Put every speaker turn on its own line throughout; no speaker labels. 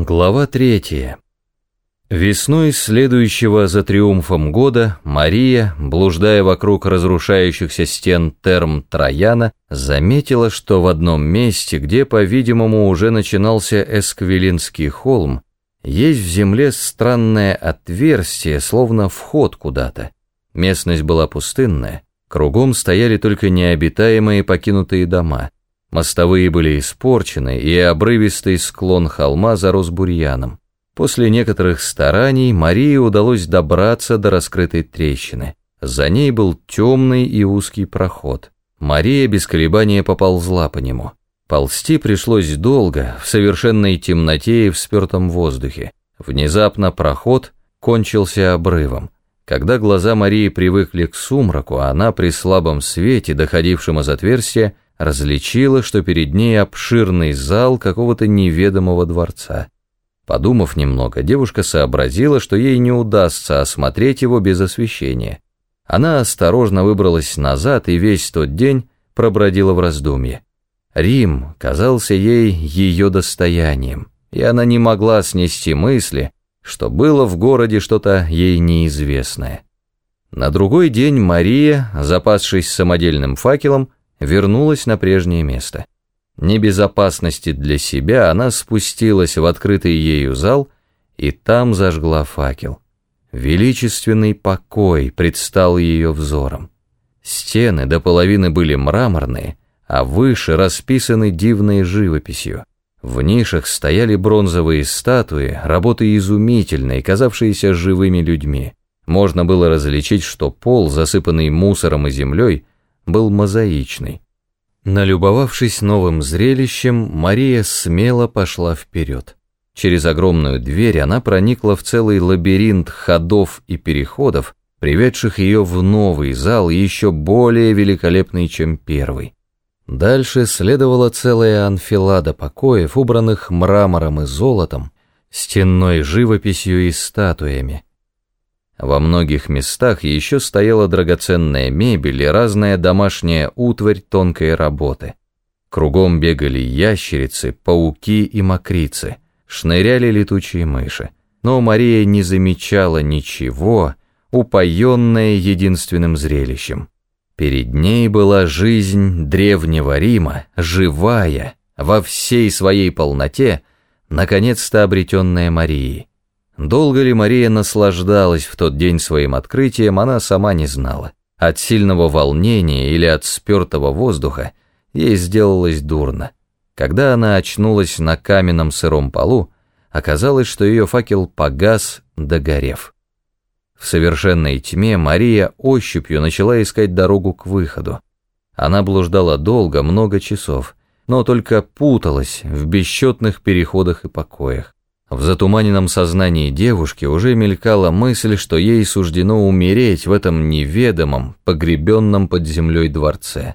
Глава третья. Весной следующего за триумфом года Мария, блуждая вокруг разрушающихся стен терм Трояна, заметила, что в одном месте, где, по-видимому, уже начинался Эсквилинский холм, есть в земле странное отверстие, словно вход куда-то. Местность была пустынная, кругом стояли только необитаемые покинутые дома – Мостовые были испорчены, и обрывистый склон холма зарос бурьяном. После некоторых стараний Марии удалось добраться до раскрытой трещины. За ней был темный и узкий проход. Мария без колебания поползла по нему. Ползти пришлось долго, в совершенной темноте и в спертом воздухе. Внезапно проход кончился обрывом. Когда глаза Марии привыкли к сумраку, она при слабом свете, доходившем из отверстия, различила, что перед ней обширный зал какого-то неведомого дворца. Подумав немного, девушка сообразила, что ей не удастся осмотреть его без освещения. Она осторожно выбралась назад и весь тот день пробродила в раздумье. Рим казался ей ее достоянием, и она не могла снести мысли, что было в городе что-то ей неизвестное. На другой день Мария, запасшись самодельным факелом, вернулась на прежнее место. Небезопасности для себя она спустилась в открытый ею зал и там зажгла факел. Величественный покой предстал ее взором. Стены до половины были мраморные, а выше расписаны дивной живописью. В нишах стояли бронзовые статуи, работы изумительные, казавшиеся живыми людьми. Можно было различить, что пол, засыпанный мусором и землей, был мозаичный. Налюбовавшись новым зрелищем, Мария смело пошла вперед. Через огромную дверь она проникла в целый лабиринт ходов и переходов, приведших ее в новый зал, еще более великолепный, чем первый. Дальше следовала целая анфилада покоев, убранных мрамором и золотом, стенной живописью и статуями – во многих местах еще стояла драгоценная мебель и разная домашняя утварь тонкой работы. Кругом бегали ящерицы, пауки и мокрицы, шныряли летучие мыши. Но Мария не замечала ничего, упоенная единственным зрелищем. Перед ней была жизнь древнего Рима, живая, во всей своей полноте, наконец-то обретенная Марией. Долго ли Мария наслаждалась в тот день своим открытием, она сама не знала. От сильного волнения или от спертого воздуха ей сделалось дурно. Когда она очнулась на каменном сыром полу, оказалось, что ее факел погас, догорев. В совершенной тьме Мария ощупью начала искать дорогу к выходу. Она блуждала долго, много часов, но только путалась в бесчетных переходах и покоях. В затуманенном сознании девушки уже мелькала мысль, что ей суждено умереть в этом неведомом, погребенном под землей дворце.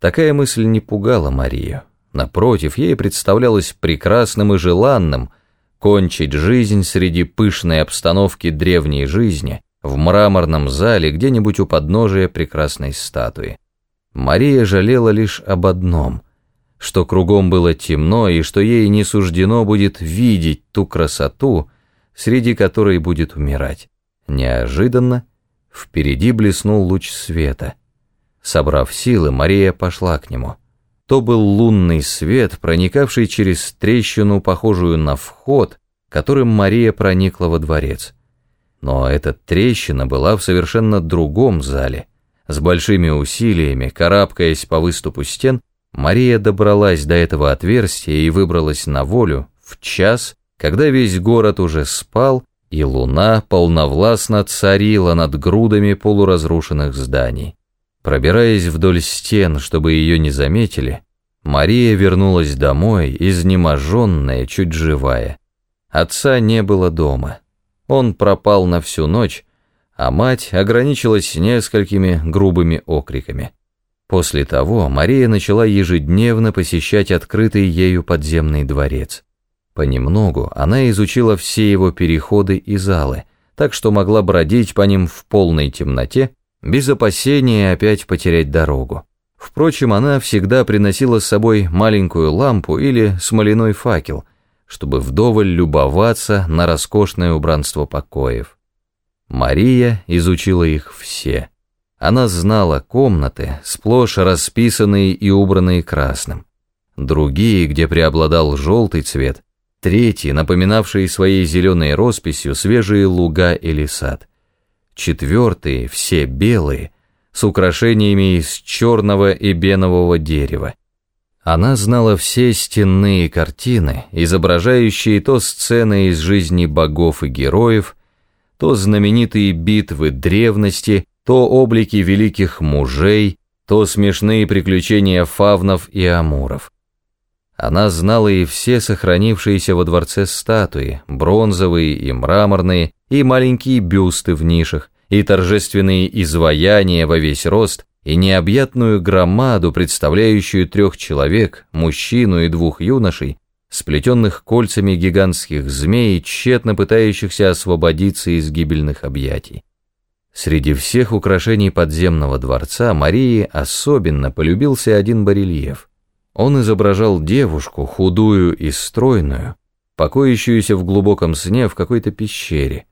Такая мысль не пугала Марию. Напротив, ей представлялось прекрасным и желанным кончить жизнь среди пышной обстановки древней жизни в мраморном зале где-нибудь у подножия прекрасной статуи. Мария жалела лишь об одном – что кругом было темно и что ей не суждено будет видеть ту красоту, среди которой будет умирать. Неожиданно впереди блеснул луч света. Собрав силы, Мария пошла к нему. То был лунный свет, проникавший через трещину, похожую на вход, которым Мария проникла во дворец. Но эта трещина была в совершенно другом зале. С большими усилиями, карабкаясь по выступу стен, Мария добралась до этого отверстия и выбралась на волю в час, когда весь город уже спал, и луна полновластно царила над грудами полуразрушенных зданий. Пробираясь вдоль стен, чтобы ее не заметили, Мария вернулась домой, изнеможенная, чуть живая. Отца не было дома. Он пропал на всю ночь, а мать ограничилась несколькими грубыми окриками. После того Мария начала ежедневно посещать открытый ею подземный дворец. Понемногу она изучила все его переходы и залы, так что могла бродить по ним в полной темноте, без опасения опять потерять дорогу. Впрочем, она всегда приносила с собой маленькую лампу или смоляной факел, чтобы вдоволь любоваться на роскошное убранство покоев. Мария изучила их все. Она знала комнаты, сплошь расписанные и убранные красным. Другие, где преобладал желтый цвет, третьи, напоминавшие своей зеленой росписью свежие луга или сад. Четвертые, все белые, с украшениями из черного и бенового дерева. Она знала все стенные картины, изображающие то сцены из жизни богов и героев, то знаменитые битвы древности, то облики великих мужей, то смешные приключения фавнов и амуров. Она знала и все сохранившиеся во дворце статуи, бронзовые и мраморные, и маленькие бюсты в нишах, и торжественные изваяния во весь рост, и необъятную громаду, представляющую трех человек, мужчину и двух юношей, сплетенных кольцами гигантских змей, тщетно пытающихся освободиться из гибельных объятий. Среди всех украшений подземного дворца Марии особенно полюбился один барельеф. Он изображал девушку, худую и стройную, покоящуюся в глубоком сне в какой-то пещере.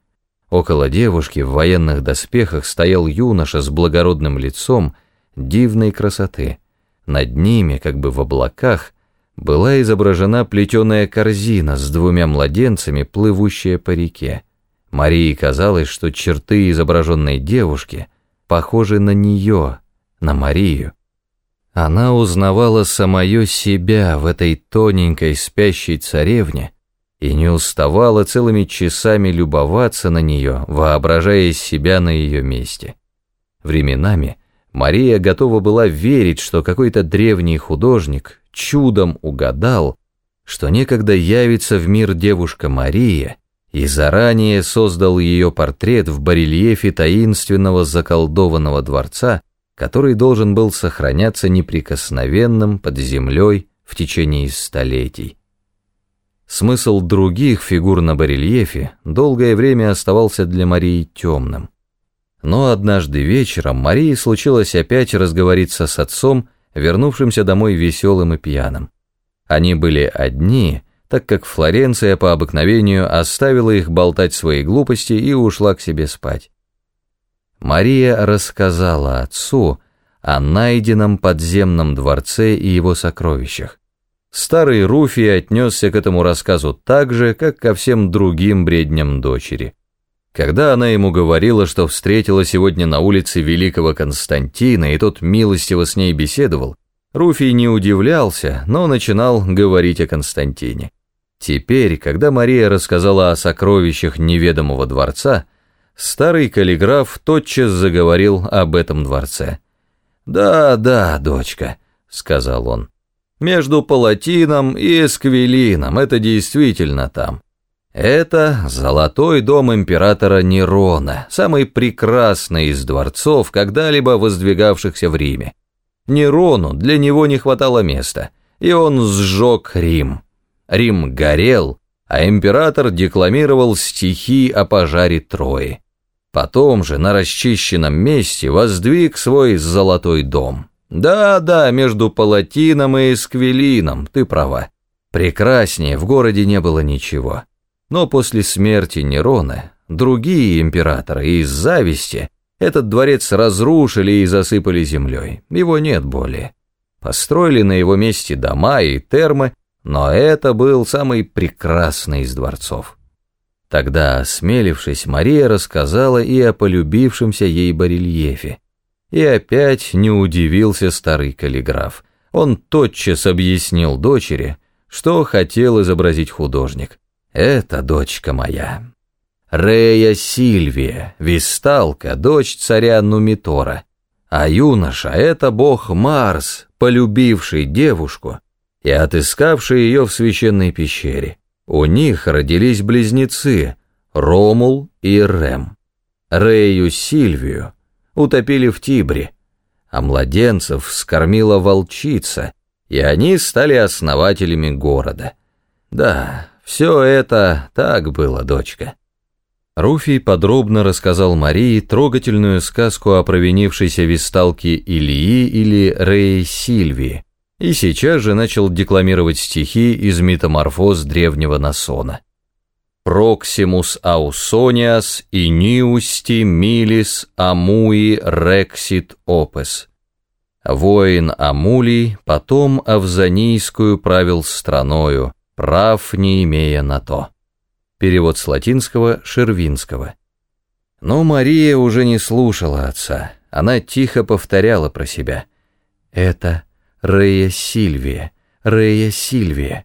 Около девушки в военных доспехах стоял юноша с благородным лицом, дивной красоты. Над ними, как бы в облаках, была изображена плетеная корзина с двумя младенцами, плывущая по реке. Марии казалось, что черты изображенной девушки похожи на нее, на Марию. Она узнавала самое себя в этой тоненькой спящей царевне и не уставала целыми часами любоваться на нее, воображая себя на ее месте. Временами Мария готова была верить, что какой-то древний художник чудом угадал, что некогда явится в мир девушка Мария, и заранее создал ее портрет в барельефе таинственного заколдованного дворца, который должен был сохраняться неприкосновенным под землей в течение столетий. Смысл других фигур на барельефе долгое время оставался для Марии темным. Но однажды вечером Марии случилось опять разговориться с отцом, вернувшимся домой веселым и пьяным. Они были одни, так как Флоренция по обыкновению оставила их болтать свои глупости и ушла к себе спать. Мария рассказала отцу о найденном подземном дворце и его сокровищах. Старый Руфий отнесся к этому рассказу так же, как ко всем другим бредням дочери. Когда она ему говорила, что встретила сегодня на улице великого Константина, и тот милостиво с ней беседовал, Руфий не удивлялся, но начинал говорить о Константине. Теперь, когда Мария рассказала о сокровищах неведомого дворца, старый каллиграф тотчас заговорил об этом дворце. «Да, да, дочка», — сказал он, — «между Палатином и Эсквилином, это действительно там. Это золотой дом императора Нерона, самый прекрасный из дворцов, когда-либо воздвигавшихся в Риме. Нерону для него не хватало места, и он сжег Рим. Рим горел, а император декламировал стихи о пожаре Трои. Потом же на расчищенном месте воздвиг свой золотой дом. Да-да, между Палатином и Эсквилином, ты права. Прекраснее в городе не было ничего. Но после смерти Нерона другие императоры из зависти этот дворец разрушили и засыпали землей. Его нет более. Построили на его месте дома и термы, но это был самый прекрасный из дворцов. Тогда, осмелившись, Мария рассказала и о полюбившемся ей барельефе. И опять не удивился старый каллиграф. Он тотчас объяснил дочери, что хотел изобразить художник. Это дочка моя. Рея Сильвия, висталка, дочь царя Нумитора. А юноша — это бог Марс, полюбивший девушку и отыскавший ее в священной пещере. У них родились близнецы Ромул и Рем. Рею Сильвию утопили в Тибре, а младенцев скормила волчица, и они стали основателями города. Да, все это так было, дочка. Руфий подробно рассказал Марии трогательную сказку о провинившейся висталке Ильи или Рее Сильвии, и сейчас же начал декламировать стихи из метаморфоз древнего Насона. Проксимус аусониас и ниусти милис амуи рексит опес. Воин Амулий потом Авзанийскую правил страною, прав не имея на то. Перевод с латинского Шервинского. Но Мария уже не слушала отца, она тихо повторяла про себя. Это Рея Сильвия, Рея Сильвия.